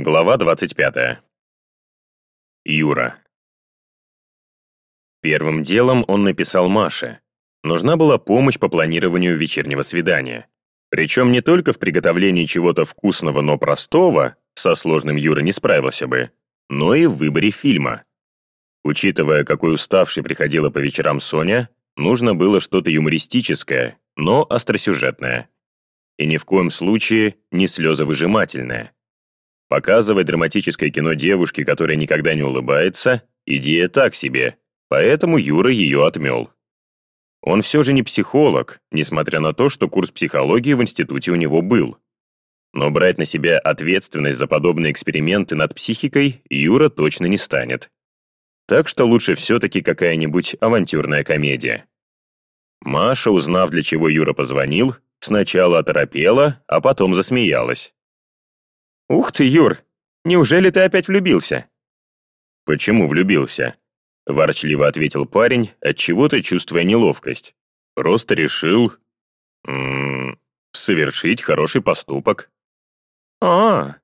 Глава 25. Юра. Первым делом он написал Маше. Нужна была помощь по планированию вечернего свидания. Причем не только в приготовлении чего-то вкусного, но простого, со сложным Юра не справился бы, но и в выборе фильма. Учитывая, какой уставшей приходила по вечерам Соня, нужно было что-то юмористическое, но остросюжетное. И ни в коем случае не слезовыжимательное. Показывать драматическое кино девушке, которая никогда не улыбается, идея так себе, поэтому Юра ее отмел. Он все же не психолог, несмотря на то, что курс психологии в институте у него был. Но брать на себя ответственность за подобные эксперименты над психикой Юра точно не станет. Так что лучше все-таки какая-нибудь авантюрная комедия. Маша, узнав, для чего Юра позвонил, сначала оторопела, а потом засмеялась. «Ух ты, Юр, неужели ты опять влюбился?» «Почему влюбился?» — ворчливо ответил парень, отчего-то чувствуя неловкость. «Просто решил... М -м, совершить хороший поступок». «А,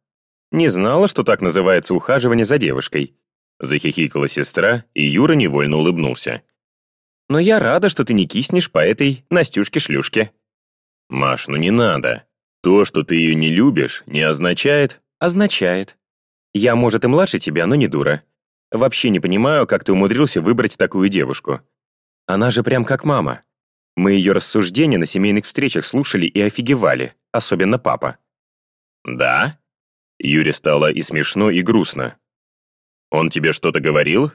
не знала, что так называется ухаживание за девушкой», — захихикала сестра, и Юра невольно улыбнулся. «Но я рада, что ты не киснешь по этой Настюшке-шлюшке». «Маш, ну не надо. То, что ты ее не любишь, не означает... Означает. Я, может, и младше тебя, но не дура. Вообще не понимаю, как ты умудрился выбрать такую девушку. Она же прям как мама. Мы ее рассуждения на семейных встречах слушали и офигевали, особенно папа. Да? Юре стало и смешно, и грустно. Он тебе что-то говорил?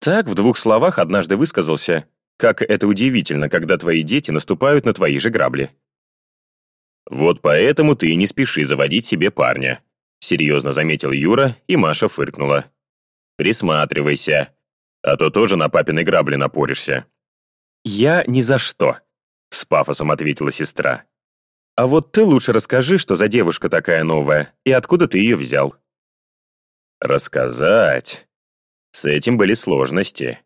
Так, в двух словах однажды высказался, как это удивительно, когда твои дети наступают на твои же грабли. «Вот поэтому ты и не спеши заводить себе парня», серьезно заметил Юра, и Маша фыркнула. «Присматривайся, а то тоже на папиной грабли напоришься». «Я ни за что», — с пафосом ответила сестра. «А вот ты лучше расскажи, что за девушка такая новая, и откуда ты ее взял». «Рассказать?» С этим были сложности.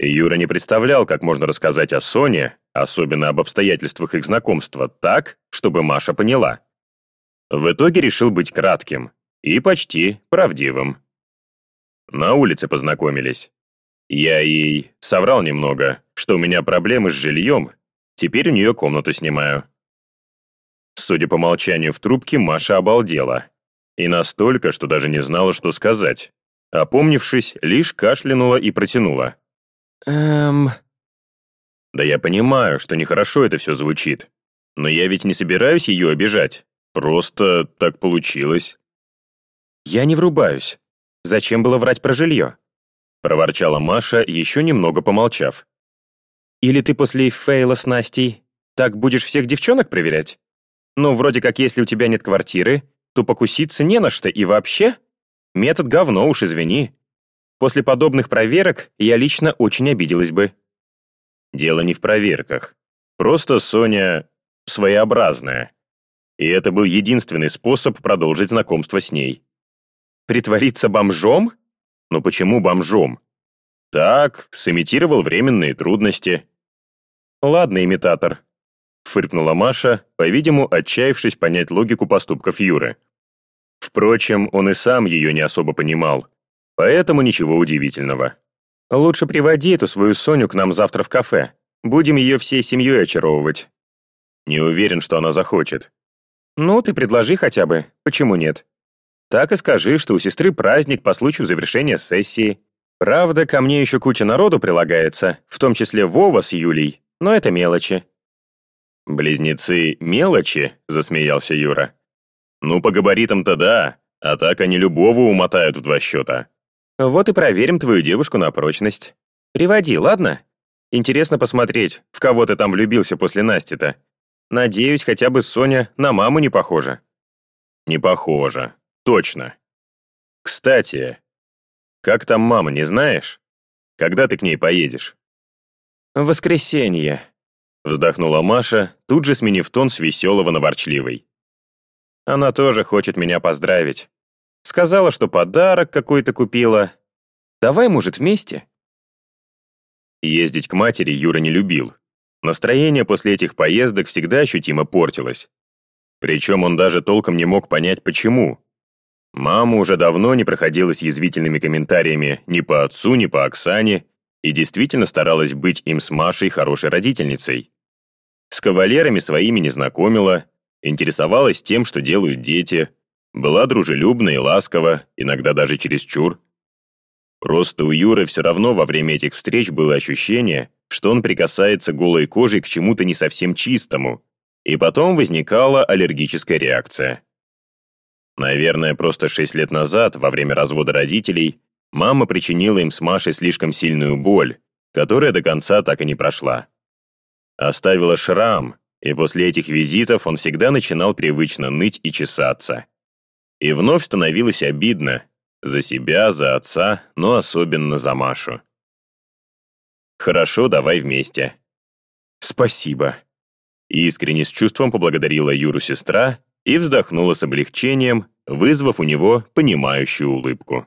Юра не представлял, как можно рассказать о Соне, особенно об обстоятельствах их знакомства, так, чтобы Маша поняла. В итоге решил быть кратким и почти правдивым. На улице познакомились. Я ей соврал немного, что у меня проблемы с жильем, теперь у нее комнату снимаю. Судя по молчанию в трубке, Маша обалдела. И настолько, что даже не знала, что сказать. Опомнившись, лишь кашлянула и протянула. «Эм...» «Да я понимаю, что нехорошо это все звучит. Но я ведь не собираюсь ее обижать. Просто так получилось». «Я не врубаюсь. Зачем было врать про жилье?» Проворчала Маша, еще немного помолчав. «Или ты после фейла с Настей так будешь всех девчонок проверять? Ну, вроде как, если у тебя нет квартиры, то покуситься не на что и вообще. Метод говно уж, извини. После подобных проверок я лично очень обиделась бы». Дело не в проверках. Просто Соня своеобразная. И это был единственный способ продолжить знакомство с ней. Притвориться бомжом? Ну почему бомжом? Так, сымитировал временные трудности. Ладно, имитатор. Фыркнула Маша, по-видимому, отчаявшись понять логику поступков Юры. Впрочем, он и сам ее не особо понимал, поэтому ничего удивительного. Лучше приводи эту свою Соню к нам завтра в кафе. Будем ее всей семьей очаровывать. Не уверен, что она захочет. Ну, ты предложи хотя бы, почему нет? Так и скажи, что у сестры праздник по случаю завершения сессии. Правда, ко мне еще куча народу прилагается, в том числе Вова с Юлей, но это мелочи. «Близнецы — мелочи?» — засмеялся Юра. «Ну, по габаритам-то да, а так они любого умотают в два счета». Вот и проверим твою девушку на прочность. Приводи, ладно? Интересно посмотреть, в кого ты там влюбился после Насти-то. Надеюсь, хотя бы Соня на маму не похожа. Не похожа. Точно. Кстати, как там мама, не знаешь? Когда ты к ней поедешь? В воскресенье. Вздохнула Маша, тут же сменив тон с веселого на ворчливый. Она тоже хочет меня поздравить. Сказала, что подарок какой-то купила. Давай, может, вместе?» Ездить к матери Юра не любил. Настроение после этих поездок всегда ощутимо портилось. Причем он даже толком не мог понять, почему. Мама уже давно не проходилась язвительными комментариями ни по отцу, ни по Оксане и действительно старалась быть им с Машей хорошей родительницей. С кавалерами своими не знакомила, интересовалась тем, что делают дети, была дружелюбна и ласкова, иногда даже чересчур. Просто у Юры все равно во время этих встреч было ощущение, что он прикасается голой кожей к чему-то не совсем чистому, и потом возникала аллергическая реакция. Наверное, просто шесть лет назад, во время развода родителей, мама причинила им с Машей слишком сильную боль, которая до конца так и не прошла. Оставила шрам, и после этих визитов он всегда начинал привычно ныть и чесаться. И вновь становилось обидно. За себя, за отца, но особенно за Машу. «Хорошо, давай вместе». «Спасибо». Искренне с чувством поблагодарила Юру сестра и вздохнула с облегчением, вызвав у него понимающую улыбку.